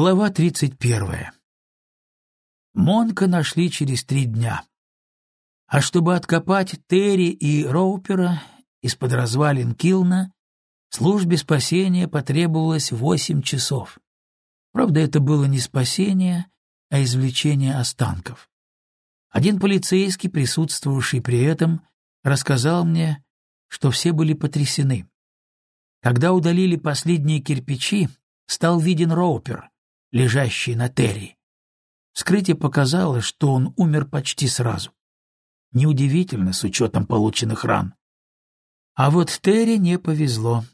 Глава 31. Монка нашли через три дня. А чтобы откопать Терри и Роупера из-под развалин Килна, службе спасения потребовалось восемь часов. Правда, это было не спасение, а извлечение останков. Один полицейский, присутствовавший при этом, рассказал мне, что все были потрясены. Когда удалили последние кирпичи, стал виден Роупер — лежащий на Терри. Вскрытие показало, что он умер почти сразу. Неудивительно, с учетом полученных ран. А вот Терри не повезло.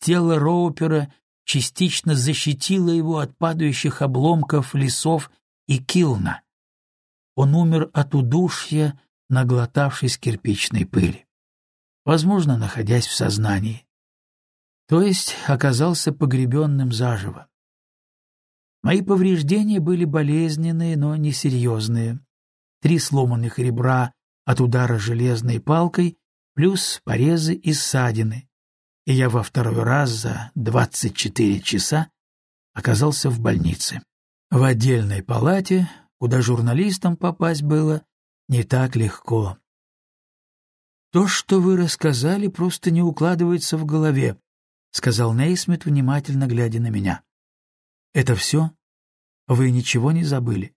Тело Роупера частично защитило его от падающих обломков лесов и килна. Он умер от удушья, наглотавшись кирпичной пыли. Возможно, находясь в сознании. То есть оказался погребенным заживо. Мои повреждения были болезненные, но несерьезные. Три сломанных ребра от удара железной палкой, плюс порезы и ссадины. И я во второй раз за 24 часа оказался в больнице. В отдельной палате, куда журналистам попасть было не так легко. «То, что вы рассказали, просто не укладывается в голове», — сказал Нейсмит, внимательно глядя на меня. «Это все? Вы ничего не забыли?»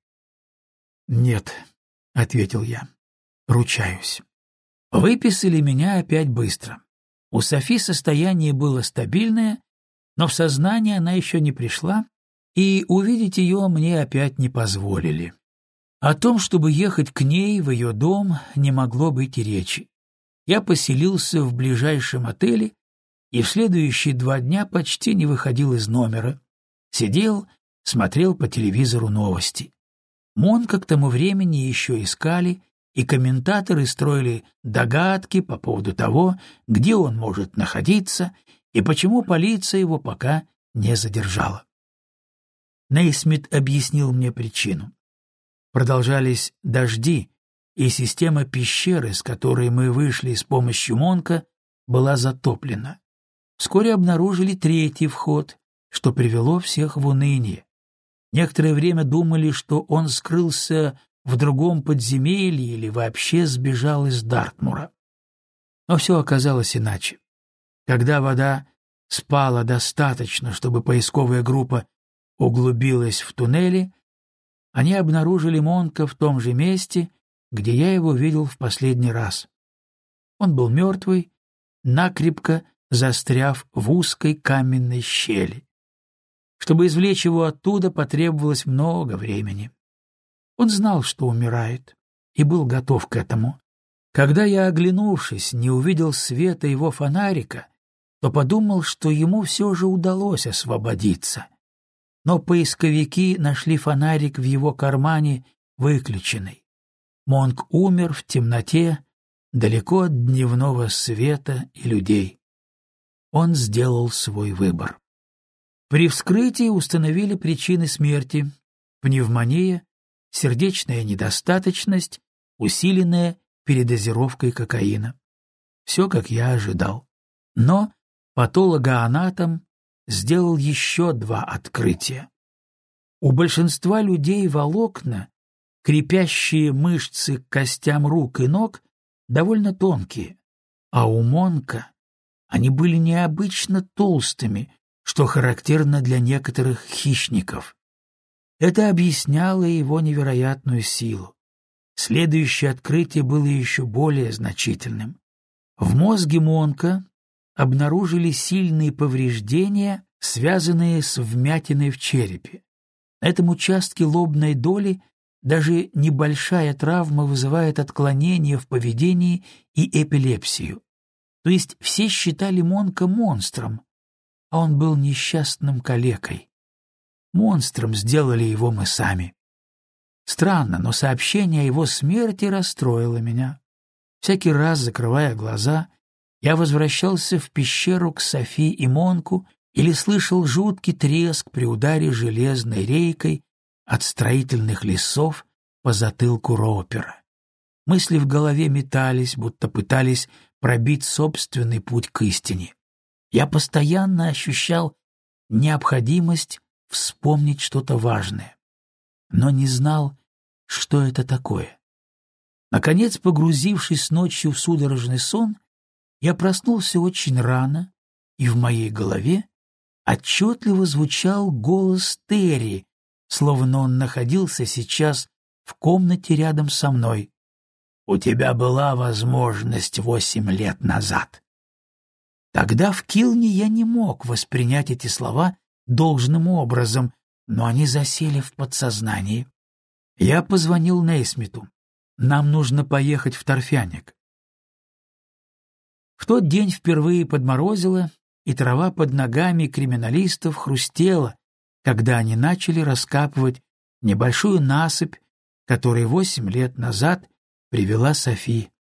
«Нет», — ответил я. «Ручаюсь». Выписали меня опять быстро. У Софи состояние было стабильное, но в сознание она еще не пришла, и увидеть ее мне опять не позволили. О том, чтобы ехать к ней в ее дом, не могло быть и речи. Я поселился в ближайшем отеле и в следующие два дня почти не выходил из номера, Сидел, смотрел по телевизору новости. Монка к тому времени еще искали, и комментаторы строили догадки по поводу того, где он может находиться и почему полиция его пока не задержала. Нейсмит объяснил мне причину. Продолжались дожди, и система пещеры, с которой мы вышли с помощью Монка, была затоплена. Вскоре обнаружили третий вход, что привело всех в уныние. Некоторое время думали, что он скрылся в другом подземелье или вообще сбежал из Дартмура. Но все оказалось иначе. Когда вода спала достаточно, чтобы поисковая группа углубилась в туннели, они обнаружили Монка в том же месте, где я его видел в последний раз. Он был мертвый, накрепко застряв в узкой каменной щели. Чтобы извлечь его оттуда, потребовалось много времени. Он знал, что умирает, и был готов к этому. Когда я, оглянувшись, не увидел света его фонарика, то подумал, что ему все же удалось освободиться. Но поисковики нашли фонарик в его кармане выключенный. Монк умер в темноте, далеко от дневного света и людей. Он сделал свой выбор. При вскрытии установили причины смерти – пневмония, сердечная недостаточность, усиленная передозировкой кокаина. Все, как я ожидал. Но патологоанатом сделал еще два открытия. У большинства людей волокна, крепящие мышцы к костям рук и ног, довольно тонкие, а у Монка они были необычно толстыми, что характерно для некоторых хищников. Это объясняло его невероятную силу. Следующее открытие было еще более значительным. В мозге Монка обнаружили сильные повреждения, связанные с вмятиной в черепе. На этом участке лобной доли даже небольшая травма вызывает отклонение в поведении и эпилепсию. То есть все считали Монка монстром, а он был несчастным калекой. Монстром сделали его мы сами. Странно, но сообщение о его смерти расстроило меня. Всякий раз, закрывая глаза, я возвращался в пещеру к Софи и Монку или слышал жуткий треск при ударе железной рейкой от строительных лесов по затылку ропера. Мысли в голове метались, будто пытались пробить собственный путь к истине. Я постоянно ощущал необходимость вспомнить что-то важное, но не знал, что это такое. Наконец, погрузившись ночью в судорожный сон, я проснулся очень рано, и в моей голове отчетливо звучал голос Терри, словно он находился сейчас в комнате рядом со мной. «У тебя была возможность восемь лет назад». Тогда в Килне я не мог воспринять эти слова должным образом, но они засели в подсознании. Я позвонил Нейсмиту. Нам нужно поехать в Торфяник. В тот день впервые подморозило, и трава под ногами криминалистов хрустела, когда они начали раскапывать небольшую насыпь, которой восемь лет назад привела Софи.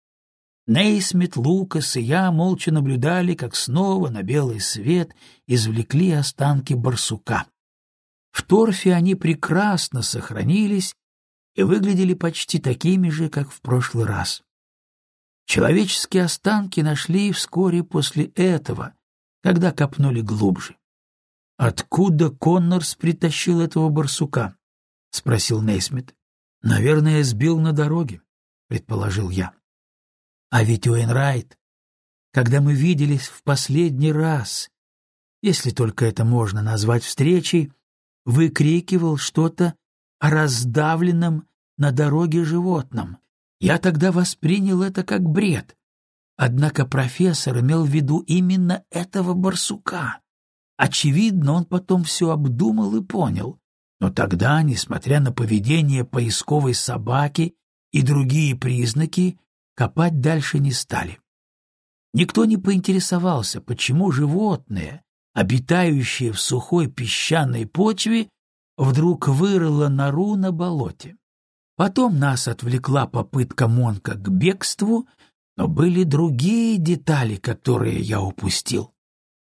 Нейсмит, Лукас и я молча наблюдали, как снова на белый свет извлекли останки барсука. В торфе они прекрасно сохранились и выглядели почти такими же, как в прошлый раз. Человеческие останки нашли вскоре после этого, когда копнули глубже. «Откуда Коннорс притащил этого барсука?» — спросил Нейсмит. «Наверное, сбил на дороге», — предположил я. А ведь Уэйнрайт, когда мы виделись в последний раз, если только это можно назвать встречей, выкрикивал что-то о раздавленном на дороге животном. Я тогда воспринял это как бред. Однако профессор имел в виду именно этого барсука. Очевидно, он потом все обдумал и понял. Но тогда, несмотря на поведение поисковой собаки и другие признаки, копать дальше не стали. Никто не поинтересовался, почему животное, обитающее в сухой песчаной почве, вдруг вырыло нору на болоте. Потом нас отвлекла попытка Монка к бегству, но были другие детали, которые я упустил.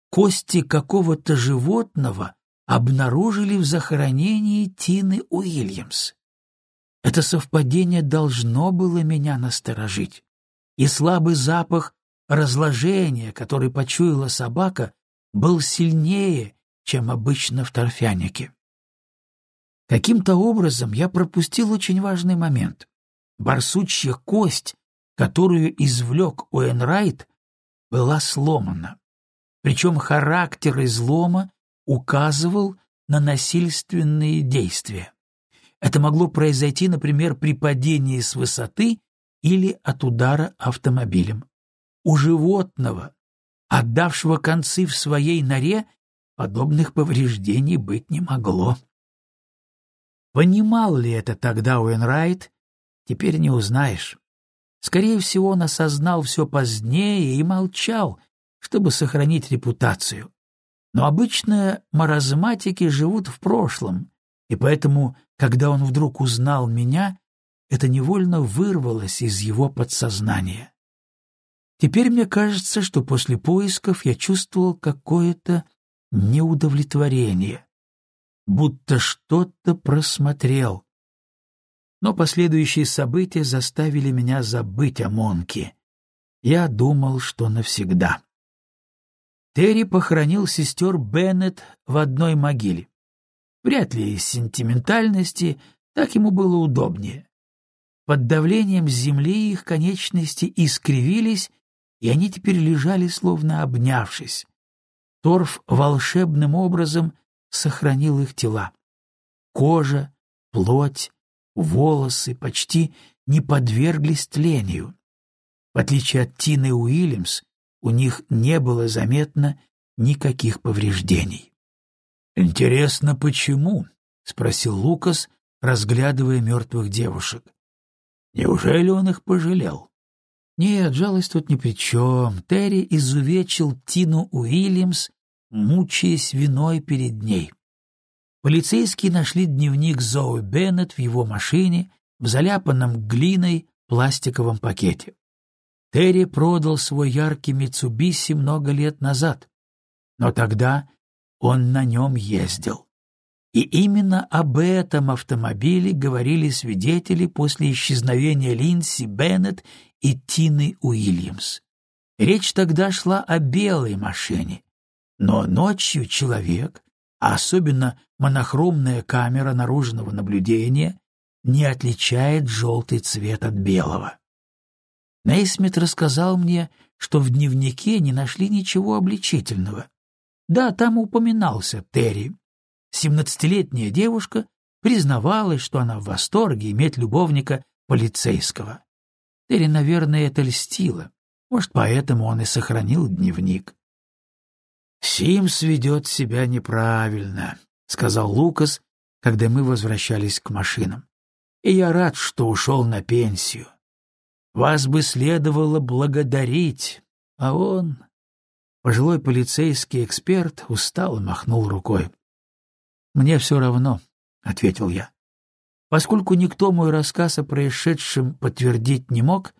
Кости какого-то животного обнаружили в захоронении Тины Уильямс. Это совпадение должно было меня насторожить. И слабый запах разложения, который почуяла собака, был сильнее, чем обычно в торфянике. Каким-то образом я пропустил очень важный момент. Барсучья кость, которую извлек Уэнрайт, была сломана. Причем характер излома указывал на насильственные действия. Это могло произойти, например, при падении с высоты или от удара автомобилем. У животного, отдавшего концы в своей норе, подобных повреждений быть не могло. Понимал ли это тогда Уэнрайт, теперь не узнаешь. Скорее всего, он осознал все позднее и молчал, чтобы сохранить репутацию. Но обычно маразматики живут в прошлом, и поэтому когда он вдруг узнал меня, это невольно вырвалось из его подсознания. Теперь мне кажется, что после поисков я чувствовал какое-то неудовлетворение, будто что-то просмотрел. Но последующие события заставили меня забыть о Монке. Я думал, что навсегда. Терри похоронил сестер Беннет в одной могиле. Вряд ли из сентиментальности, так ему было удобнее. Под давлением земли их конечности искривились, и они теперь лежали, словно обнявшись. Торф волшебным образом сохранил их тела. Кожа, плоть, волосы почти не подверглись тлению. В отличие от Тины Уильямс, у них не было заметно никаких повреждений. «Интересно, почему?» — спросил Лукас, разглядывая мертвых девушек. «Неужели он их пожалел?» «Нет, жалость тут ни при чем. Терри изувечил Тину Уильямс, мучаясь виной перед ней. Полицейские нашли дневник Зои Беннет в его машине в заляпанном глиной пластиковом пакете. Терри продал свой яркий Митсубиси много лет назад, но тогда он на нем ездил. И именно об этом автомобиле говорили свидетели после исчезновения Линси Беннет и Тины Уильямс. Речь тогда шла о белой машине, но ночью человек, а особенно монохромная камера наружного наблюдения не отличает желтый цвет от белого. Нейсмит рассказал мне, что в дневнике не нашли ничего обличительного. Да, там упоминался Терри. Семнадцатилетняя девушка признавалась, что она в восторге иметь любовника полицейского. Терри, наверное, это льстило. Может, поэтому он и сохранил дневник. «Симс ведет себя неправильно», — сказал Лукас, когда мы возвращались к машинам. «И я рад, что ушел на пенсию. Вас бы следовало благодарить, а он...» Пожилой полицейский эксперт устало махнул рукой. «Мне все равно», — ответил я. Поскольку никто мой рассказ о происшедшем подтвердить не мог,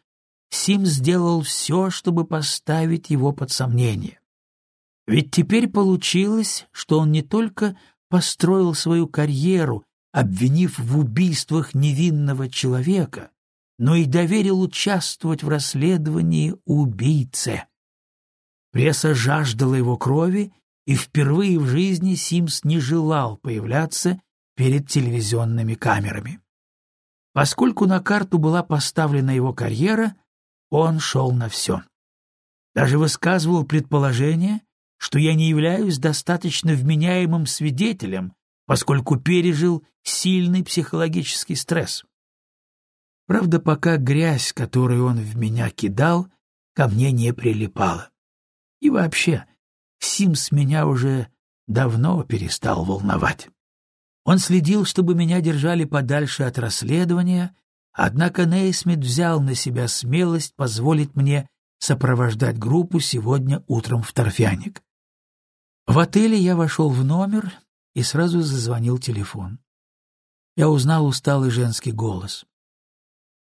Сим сделал все, чтобы поставить его под сомнение. Ведь теперь получилось, что он не только построил свою карьеру, обвинив в убийствах невинного человека, но и доверил участвовать в расследовании убийце. Пресса жаждала его крови, и впервые в жизни Симс не желал появляться перед телевизионными камерами. Поскольку на карту была поставлена его карьера, он шел на все. Даже высказывал предположение, что я не являюсь достаточно вменяемым свидетелем, поскольку пережил сильный психологический стресс. Правда, пока грязь, которую он в меня кидал, ко мне не прилипала. И вообще, Симс меня уже давно перестал волновать. Он следил, чтобы меня держали подальше от расследования, однако Нейсмит взял на себя смелость позволить мне сопровождать группу сегодня утром в торфяник. В отеле я вошел в номер и сразу зазвонил телефон. Я узнал усталый женский голос.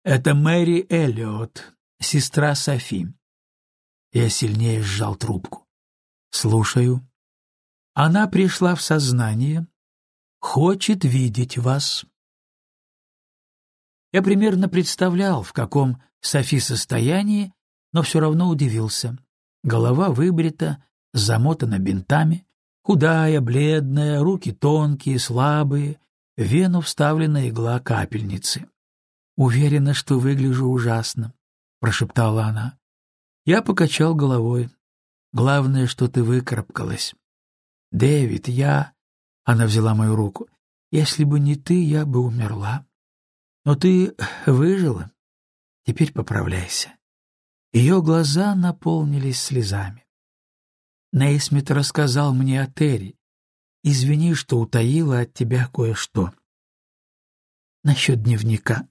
«Это Мэри Эллиот, сестра Софи». Я сильнее сжал трубку. «Слушаю». Она пришла в сознание, хочет видеть вас. Я примерно представлял, в каком Софи состоянии, но все равно удивился. Голова выбрита, замотана бинтами, худая, бледная, руки тонкие, слабые, в вену вставлена игла капельницы. «Уверена, что выгляжу ужасно», — прошептала она. Я покачал головой. «Главное, что ты выкарабкалась». «Дэвид, я...» — она взяла мою руку. «Если бы не ты, я бы умерла. Но ты выжила. Теперь поправляйся». Ее глаза наполнились слезами. Нейсмит рассказал мне о Терри. Извини, что утаила от тебя кое-что. Насчет дневника.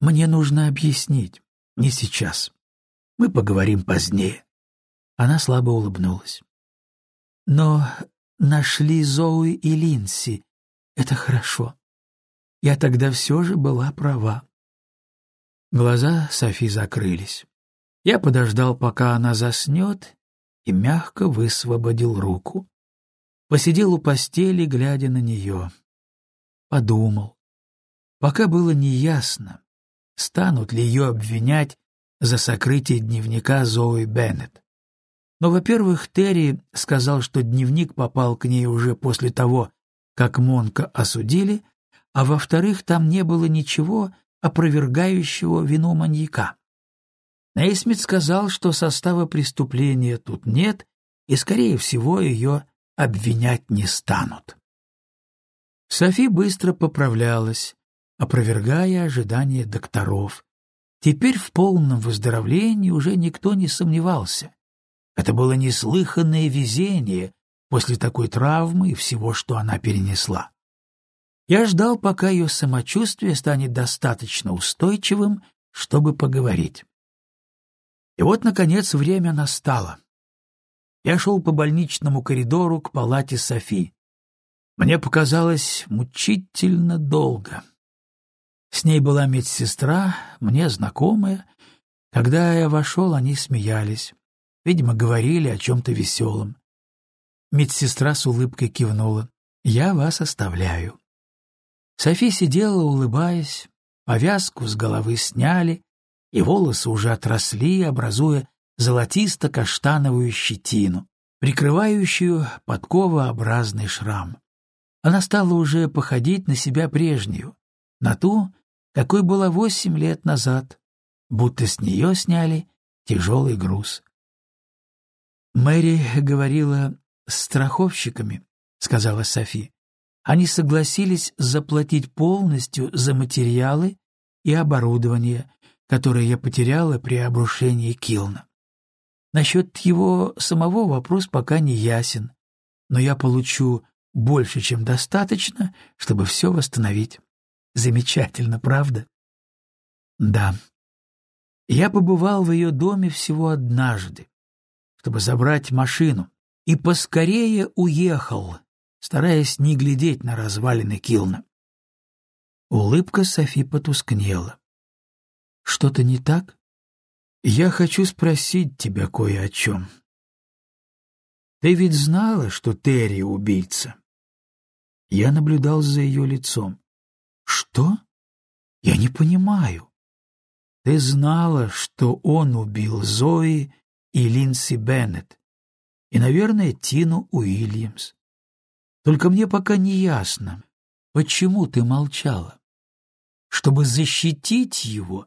Мне нужно объяснить. Не сейчас. Мы поговорим позднее. Она слабо улыбнулась. Но нашли Зоуи и Линси. Это хорошо. Я тогда все же была права. Глаза Софи закрылись. Я подождал, пока она заснет, и мягко высвободил руку. Посидел у постели, глядя на нее. Подумал. Пока было неясно, станут ли ее обвинять за сокрытие дневника Зои Беннет. Но, во-первых, Терри сказал, что дневник попал к ней уже после того, как Монка осудили, а во-вторых, там не было ничего опровергающего вину маньяка. Нейсмит сказал, что состава преступления тут нет, и, скорее всего, ее обвинять не станут. Софи быстро поправлялась, опровергая ожидания докторов. Теперь в полном выздоровлении уже никто не сомневался. Это было неслыханное везение после такой травмы и всего, что она перенесла. Я ждал, пока ее самочувствие станет достаточно устойчивым, чтобы поговорить. И вот, наконец, время настало. Я шел по больничному коридору к палате Софи. Мне показалось мучительно долго. С ней была медсестра, мне знакомая. Когда я вошел, они смеялись. Видимо, говорили о чем-то веселом. Медсестра с улыбкой кивнула. «Я вас оставляю». Софи сидела, улыбаясь. Повязку с головы сняли, и волосы уже отросли, образуя золотисто-каштановую щетину. прикрывающую подковообразный шрам. Она стала уже походить на себя прежнюю, на ту, какой была восемь лет назад, будто с нее сняли тяжелый груз. Мэри говорила с страховщиками, — сказала Софи. Они согласились заплатить полностью за материалы и оборудование, которое я потеряла при обрушении Килна. Насчет его самого вопрос пока не ясен, но я получу больше, чем достаточно, чтобы все восстановить. Замечательно, правда? Да. Я побывал в ее доме всего однажды, чтобы забрать машину, и поскорее уехал, стараясь не глядеть на развалины Килна. Улыбка Софи потускнела. «Что-то не так? Я хочу спросить тебя кое о чем. Ты ведь знала, что Терри убийца?» Я наблюдал за ее лицом. «Что? Я не понимаю. Ты знала, что он убил Зои и Линси Беннет, и, наверное, Тину Уильямс. Только мне пока не ясно, почему ты молчала? Чтобы защитить его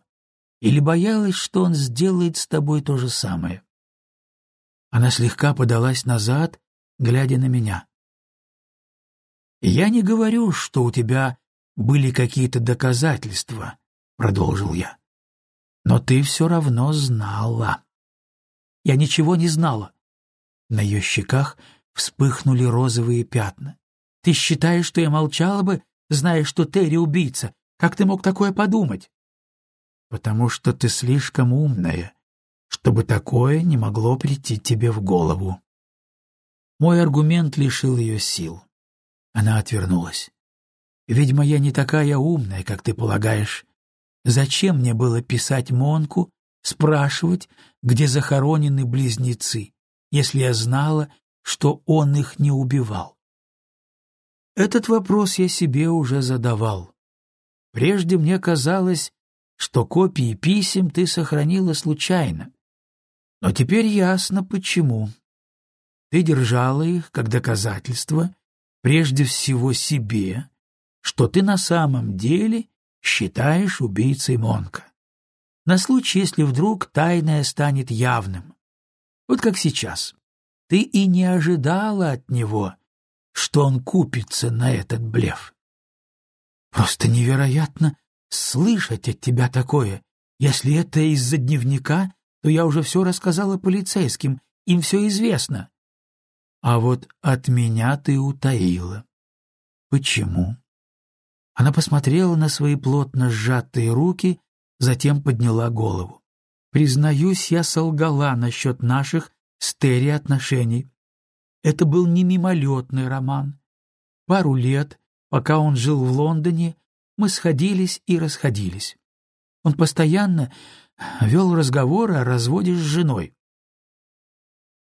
или боялась, что он сделает с тобой то же самое? Она слегка подалась назад, глядя на меня. «Я не говорю, что у тебя были какие-то доказательства», — продолжил я. «Но ты все равно знала». «Я ничего не знала». На ее щеках вспыхнули розовые пятна. «Ты считаешь, что я молчала бы, зная, что Терри убийца? Как ты мог такое подумать?» «Потому что ты слишком умная, чтобы такое не могло прийти тебе в голову». Мой аргумент лишил ее сил. Она отвернулась. «Видимо, я не такая умная, как ты полагаешь. Зачем мне было писать Монку, спрашивать, где захоронены близнецы, если я знала, что он их не убивал? Этот вопрос я себе уже задавал. Прежде мне казалось, что копии писем ты сохранила случайно. Но теперь ясно, почему. Ты держала их как доказательство прежде всего себе, что ты на самом деле считаешь убийцей Монка. На случай, если вдруг тайное станет явным. Вот как сейчас ты и не ожидала от него, что он купится на этот блеф. Просто невероятно слышать от тебя такое. Если это из-за дневника, то я уже все рассказала полицейским, им все известно. А вот от меня ты утаила. Почему? Она посмотрела на свои плотно сжатые руки, затем подняла голову. Признаюсь, я солгала насчет наших с Терри отношений. Это был не мимолетный роман. Пару лет, пока он жил в Лондоне, мы сходились и расходились. Он постоянно вел разговоры о разводе с женой.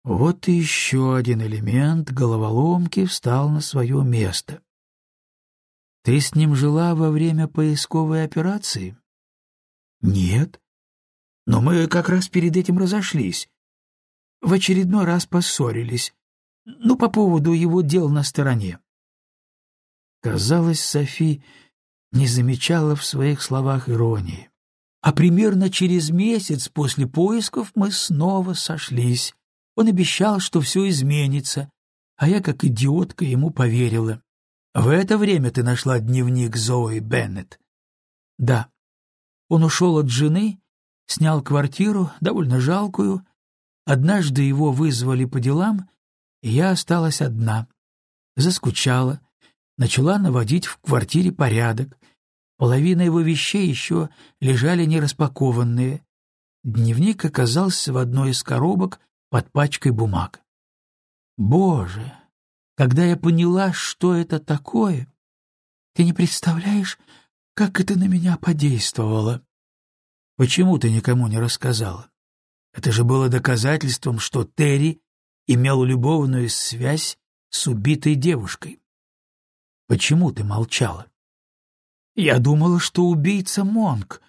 Вот и еще один элемент головоломки встал на свое место. Ты с ним жила во время поисковой операции? Нет. Но мы как раз перед этим разошлись в очередной раз поссорились. Ну, по поводу его дел на стороне. Казалось, Софи не замечала в своих словах иронии. А примерно через месяц после поисков мы снова сошлись. Он обещал, что все изменится, а я, как идиотка, ему поверила. В это время ты нашла дневник Зои Беннет? Да. Он ушел от жены, снял квартиру, довольно жалкую, Однажды его вызвали по делам, и я осталась одна. Заскучала, начала наводить в квартире порядок. Половина его вещей еще лежали нераспакованные. Дневник оказался в одной из коробок под пачкой бумаг. Боже, когда я поняла, что это такое, ты не представляешь, как это на меня подействовало. Почему ты никому не рассказала? Это же было доказательством, что Терри имел любовную связь с убитой девушкой. Почему ты молчала? Я думала, что убийца Монк.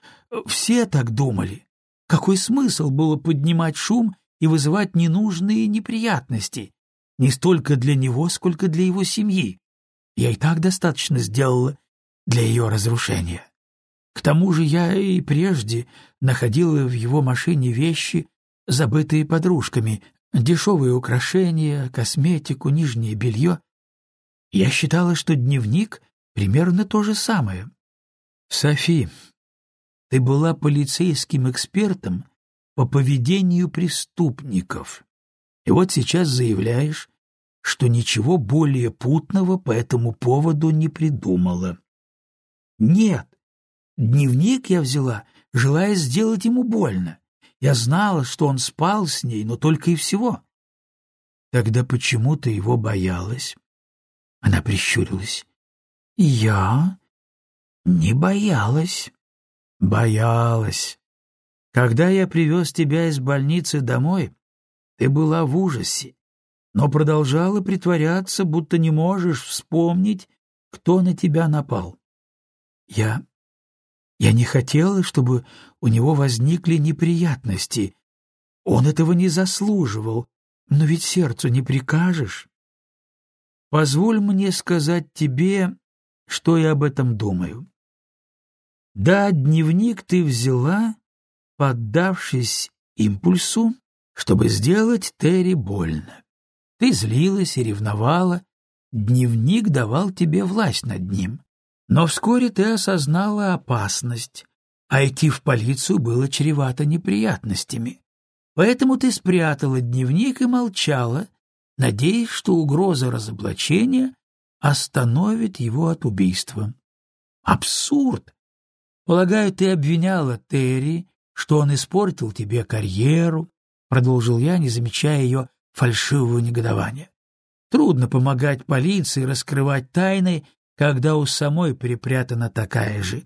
Все так думали. Какой смысл было поднимать шум и вызывать ненужные неприятности, не столько для него, сколько для его семьи. Я и так достаточно сделала для ее разрушения. К тому же я и прежде находила в его машине вещи, забытые подружками, дешевые украшения, косметику, нижнее белье. Я считала, что дневник — примерно то же самое. Софи, ты была полицейским экспертом по поведению преступников. И вот сейчас заявляешь, что ничего более путного по этому поводу не придумала. Нет, дневник я взяла, желая сделать ему больно. Я знала, что он спал с ней, но только и всего. Тогда почему ты его боялась? Она прищурилась. Я не боялась. Боялась. Когда я привез тебя из больницы домой, ты была в ужасе, но продолжала притворяться, будто не можешь вспомнить, кто на тебя напал. Я... я не хотела, чтобы у него возникли неприятности. Он этого не заслуживал, но ведь сердцу не прикажешь. Позволь мне сказать тебе, что я об этом думаю. Да, дневник ты взяла, поддавшись импульсу, чтобы сделать Терри больно. Ты злилась и ревновала, дневник давал тебе власть над ним. Но вскоре ты осознала опасность, а идти в полицию было чревато неприятностями. Поэтому ты спрятала дневник и молчала, надеясь, что угроза разоблачения остановит его от убийства. Абсурд! Полагаю, ты обвиняла Терри, что он испортил тебе карьеру, продолжил я, не замечая ее фальшивого негодования. Трудно помогать полиции раскрывать тайны, когда у самой припрятана такая же.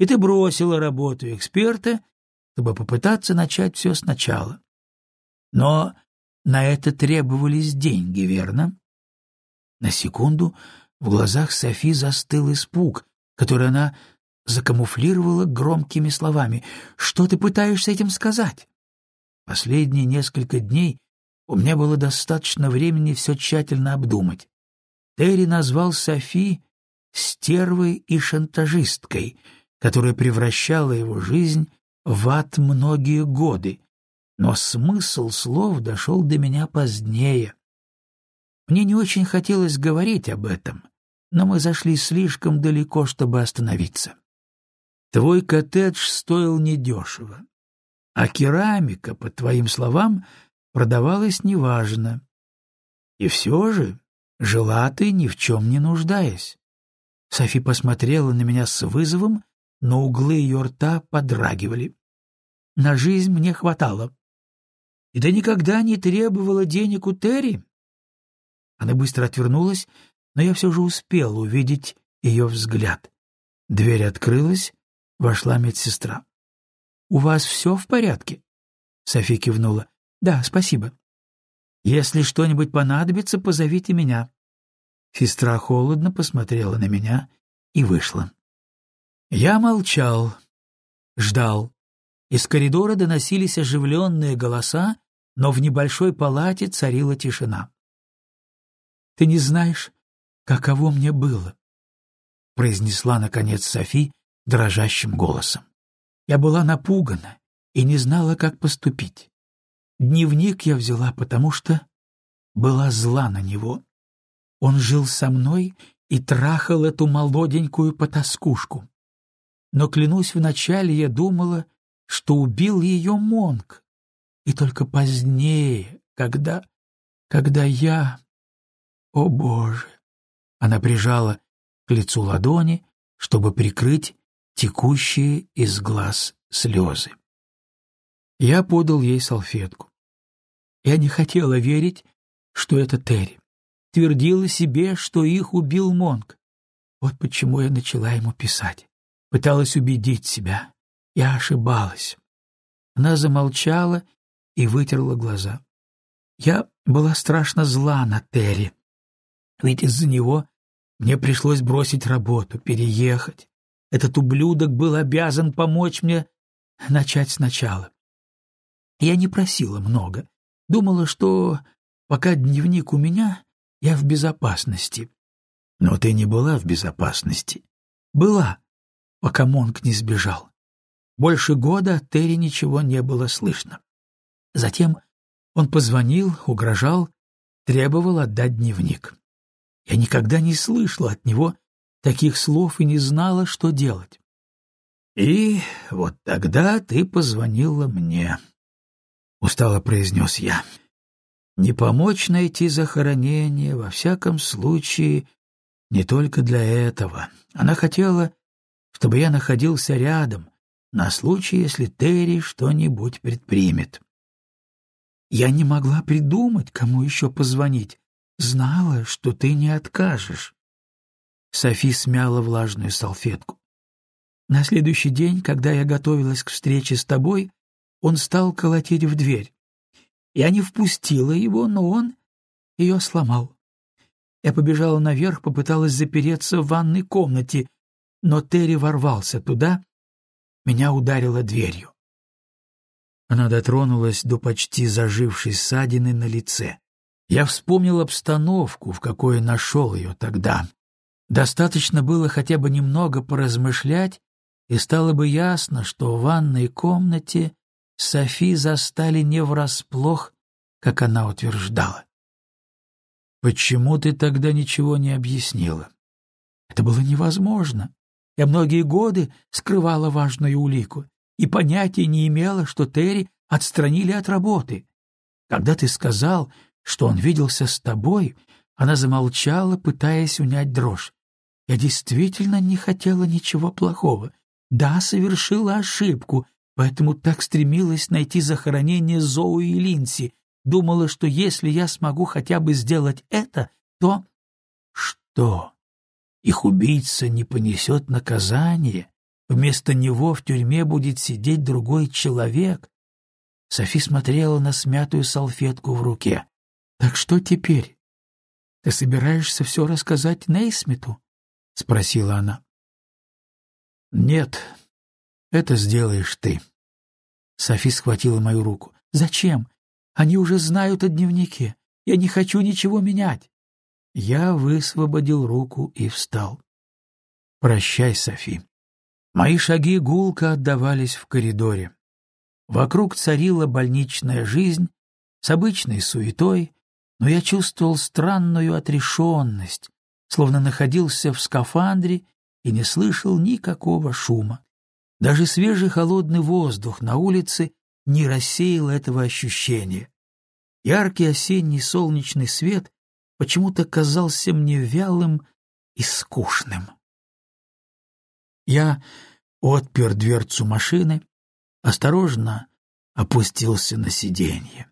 И ты бросила работу эксперта, чтобы попытаться начать все сначала. Но на это требовались деньги, верно? На секунду в глазах Софи застыл испуг, который она закамуфлировала громкими словами. «Что ты пытаешься этим сказать?» Последние несколько дней у меня было достаточно времени все тщательно обдумать. Терри назвал Софи стервой и шантажисткой, которая превращала его жизнь в ад многие годы, но смысл слов дошел до меня позднее. Мне не очень хотелось говорить об этом, но мы зашли слишком далеко, чтобы остановиться. Твой коттедж стоил недешево, а керамика, по твоим словам, продавалась неважно. И все же жила ты ни в чем не нуждаясь. Софи посмотрела на меня с вызовом, но углы ее рта подрагивали. На жизнь мне хватало. И ты никогда не требовала денег у Терри? Она быстро отвернулась, но я все же успел увидеть ее взгляд. Дверь открылась, Вошла медсестра. «У вас все в порядке?» Софи кивнула. «Да, спасибо. Если что-нибудь понадобится, позовите меня». Сестра холодно посмотрела на меня и вышла. Я молчал, ждал. Из коридора доносились оживленные голоса, но в небольшой палате царила тишина. «Ты не знаешь, каково мне было», — произнесла, наконец, Софи, дрожащим голосом. Я была напугана и не знала, как поступить. Дневник я взяла, потому что была зла на него. Он жил со мной и трахал эту молоденькую потаскушку. Но, клянусь, вначале я думала, что убил ее Монг. И только позднее, когда... когда я... О, Боже! Она прижала к лицу ладони, чтобы прикрыть текущие из глаз слезы. Я подал ей салфетку. Я не хотела верить, что это Терри. Твердила себе, что их убил Монг. Вот почему я начала ему писать. Пыталась убедить себя. Я ошибалась. Она замолчала и вытерла глаза. Я была страшно зла на Терри. Ведь из-за него мне пришлось бросить работу, переехать, этот ублюдок был обязан помочь мне начать сначала. Я не просила много. Думала, что Пока дневник у меня, я в безопасности. Но ты не была в безопасности. Была, пока Монк не сбежал. Больше года от Терри ничего не было слышно. Затем он позвонил, угрожал, требовал отдать дневник. Я никогда не слышала от него таких слов и не знала, что делать. «И вот тогда ты позвонила мне», — устало произнес я. «Не помочь найти захоронение, во всяком случае, не только для этого. Она хотела, чтобы я находился рядом, на случай, если Терри что-нибудь предпримет. Я не могла придумать, кому еще позвонить. Знала, что ты не откажешь. Софи смяла влажную салфетку. На следующий день, когда я готовилась к встрече с тобой, он стал колотить в дверь. Я не впустила его, но он ее сломал. Я побежала наверх, попыталась запереться в ванной комнате, но Терри ворвался туда, меня ударило дверью. Она дотронулась до почти зажившей ссадины на лице. Я вспомнил обстановку, в какой нашел ее тогда. Достаточно было хотя бы немного поразмышлять, и стало бы ясно, что в ванной комнате Софи застали не врасплох, как она утверждала. «Почему ты тогда ничего не объяснила?» «Это было невозможно. Я многие годы скрывала важную улику и понятия не имела, что Терри отстранили от работы. Когда ты сказал, что он виделся с тобой, она замолчала, пытаясь унять дрожь. Я действительно не хотела ничего плохого. Да, совершила ошибку, поэтому так стремилась найти захоронение Зоу и Линси. Думала, что если я смогу хотя бы сделать это, то... Что? Их убийца не понесет наказание? Вместо него в тюрьме будет сидеть другой человек. Софи смотрела на смятую салфетку в руке. «Так что теперь? Ты собираешься все рассказать Нейсмиту?» — спросила она. «Нет, это сделаешь ты». Софи схватила мою руку. «Зачем? Они уже знают о дневнике. Я не хочу ничего менять». Я высвободил руку и встал. «Прощай, Софи. Мои шаги гулко отдавались в коридоре. Вокруг царила больничная жизнь с обычной суетой, но я чувствовал странную отрешенность, словно находился в скафандре и не слышал никакого шума. Даже свежий холодный воздух на улице не рассеял этого ощущения. Яркий осенний солнечный свет почему-то казался мне вялым и скучным. Я отпер дверцу машины, осторожно опустился на сиденье.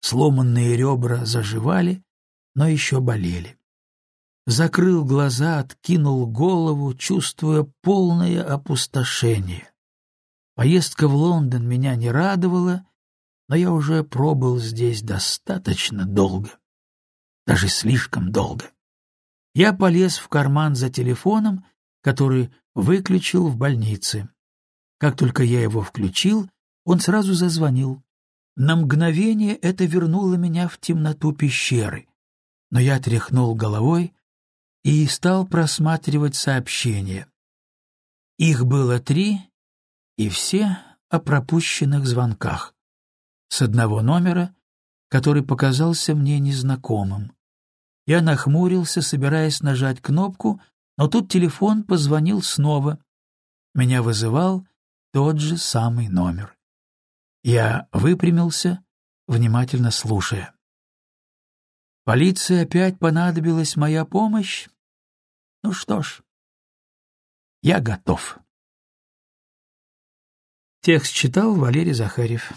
Сломанные ребра заживали, но еще болели. Закрыл глаза, откинул голову, чувствуя полное опустошение. Поездка в Лондон меня не радовала, но я уже пробыл здесь достаточно долго. Даже слишком долго. Я полез в карман за телефоном, который выключил в больнице. Как только я его включил, он сразу зазвонил. На мгновение это вернуло меня в темноту пещеры, но я тряхнул головой и стал просматривать сообщения. Их было три, и все о пропущенных звонках. С одного номера, который показался мне незнакомым. Я нахмурился, собираясь нажать кнопку, но тут телефон позвонил снова. Меня вызывал тот же самый номер. Я выпрямился, внимательно слушая. Полиции опять понадобилась моя помощь? Ну что ж, я готов. Текст читал Валерий Захарев.